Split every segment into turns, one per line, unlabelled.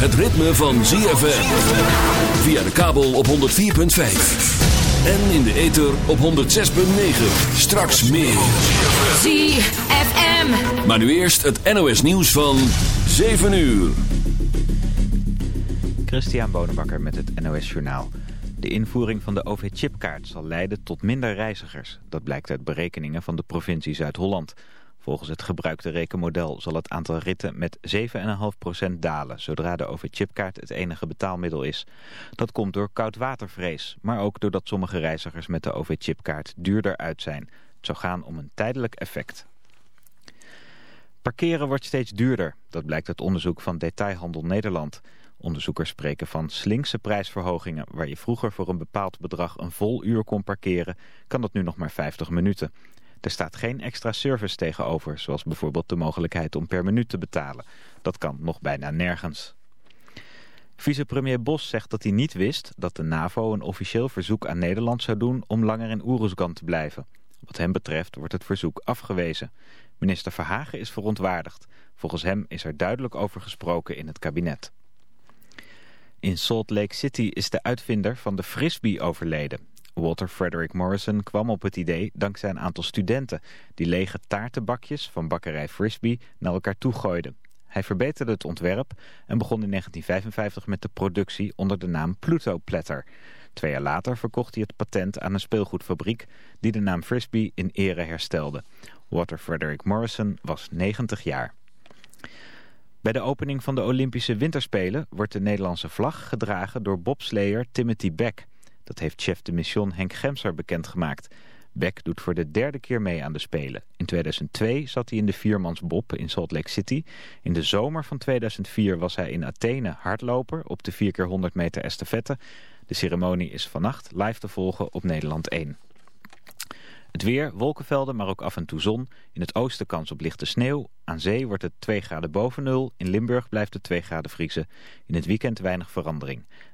het ritme van ZFM. Via de kabel op 104.5. En in de ether op 106.9. Straks meer.
ZFM.
Maar nu eerst het NOS nieuws van 7 uur.
Christian Bonenbakker met het NOS Journaal. De invoering van de OV-chipkaart zal leiden tot minder reizigers. Dat blijkt uit berekeningen van de provincie Zuid-Holland. Volgens het gebruikte rekenmodel zal het aantal ritten met 7,5% dalen... zodra de OV-chipkaart het enige betaalmiddel is. Dat komt door koudwatervrees, maar ook doordat sommige reizigers met de OV-chipkaart duurder uit zijn. Het zou gaan om een tijdelijk effect. Parkeren wordt steeds duurder. Dat blijkt uit onderzoek van Detailhandel Nederland... Onderzoekers spreken van slinkse prijsverhogingen. Waar je vroeger voor een bepaald bedrag een vol uur kon parkeren, kan dat nu nog maar 50 minuten. Er staat geen extra service tegenover, zoals bijvoorbeeld de mogelijkheid om per minuut te betalen. Dat kan nog bijna nergens. Vicepremier Bos zegt dat hij niet wist dat de NAVO een officieel verzoek aan Nederland zou doen om langer in Oeruzgan te blijven. Wat hem betreft wordt het verzoek afgewezen. Minister Verhagen is verontwaardigd. Volgens hem is er duidelijk over gesproken in het kabinet. In Salt Lake City is de uitvinder van de frisbee overleden. Walter Frederick Morrison kwam op het idee dankzij een aantal studenten... die lege taartenbakjes van bakkerij Frisbee naar elkaar toe gooiden. Hij verbeterde het ontwerp en begon in 1955 met de productie onder de naam Pluto Platter. Twee jaar later verkocht hij het patent aan een speelgoedfabriek... die de naam Frisbee in ere herstelde. Walter Frederick Morrison was 90 jaar. Bij de opening van de Olympische Winterspelen wordt de Nederlandse vlag gedragen door bobslayer Timothy Beck. Dat heeft chef de mission Henk Gemser bekendgemaakt. Beck doet voor de derde keer mee aan de Spelen. In 2002 zat hij in de viermansbob in Salt Lake City. In de zomer van 2004 was hij in Athene hardloper op de 4 keer 100 meter estafette. De ceremonie is vannacht live te volgen op Nederland 1. Het weer, wolkenvelden, maar ook af en toe zon. In het oosten kans op lichte sneeuw. Aan zee wordt het 2 graden boven nul. In Limburg blijft het 2 graden vriezen. In het weekend weinig verandering.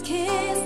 Kiss.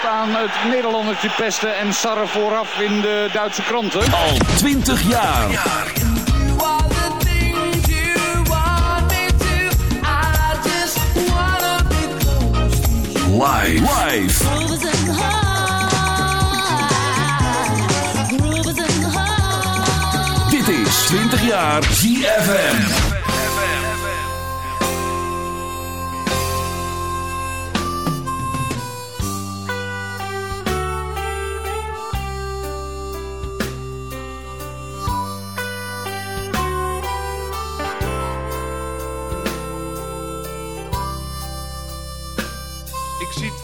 Aan het Nederlandertje pesten en sarren vooraf in de Duitse kranten.
Al 20 jaar. Live. Dit is 20 jaar ZFM.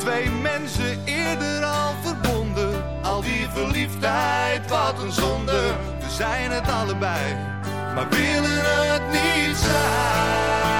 twee mensen eerder al verbonden. Al die verliefdheid, wat een zonde. We zijn het allebei, maar willen het niet zijn.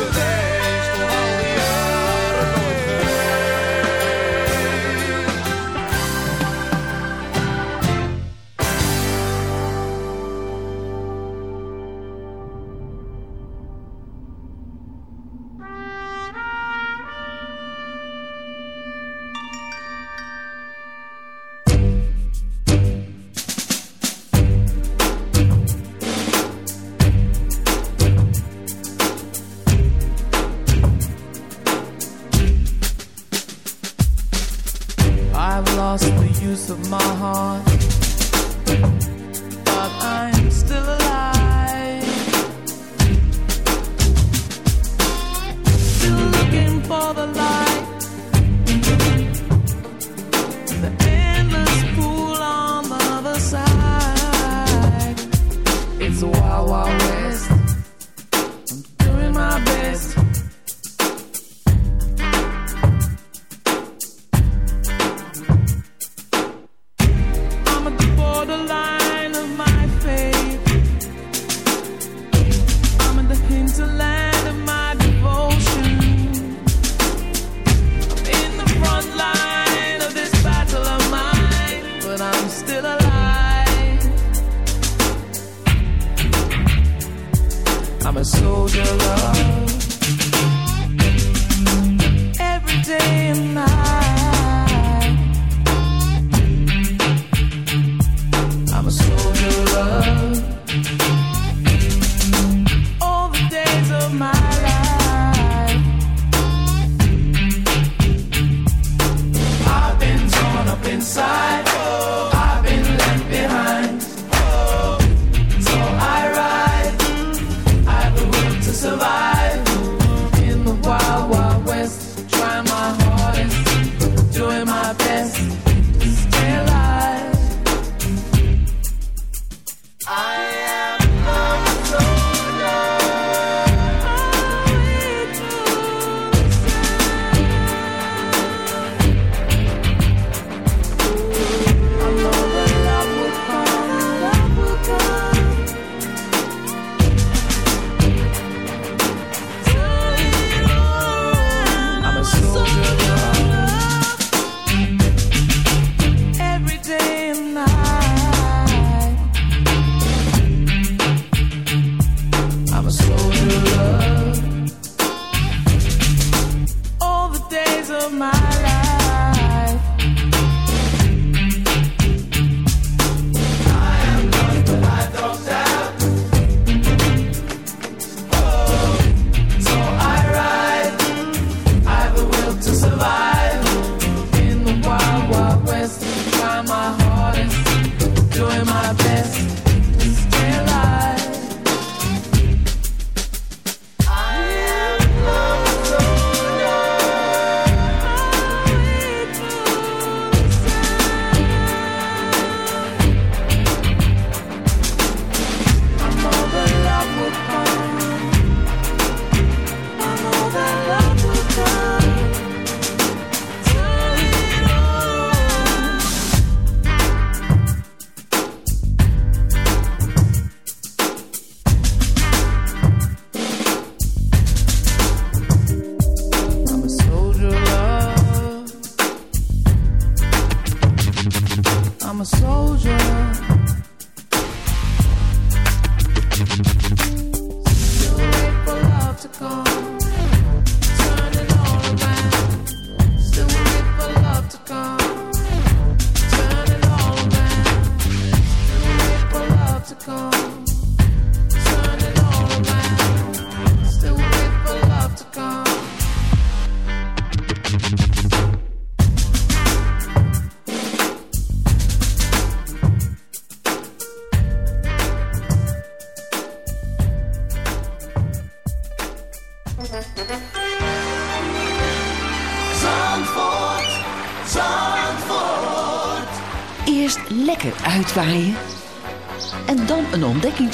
today.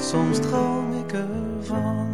soms droom ik ervan.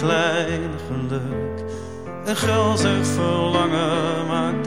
klein geluk. Een gulzig verlangen maakt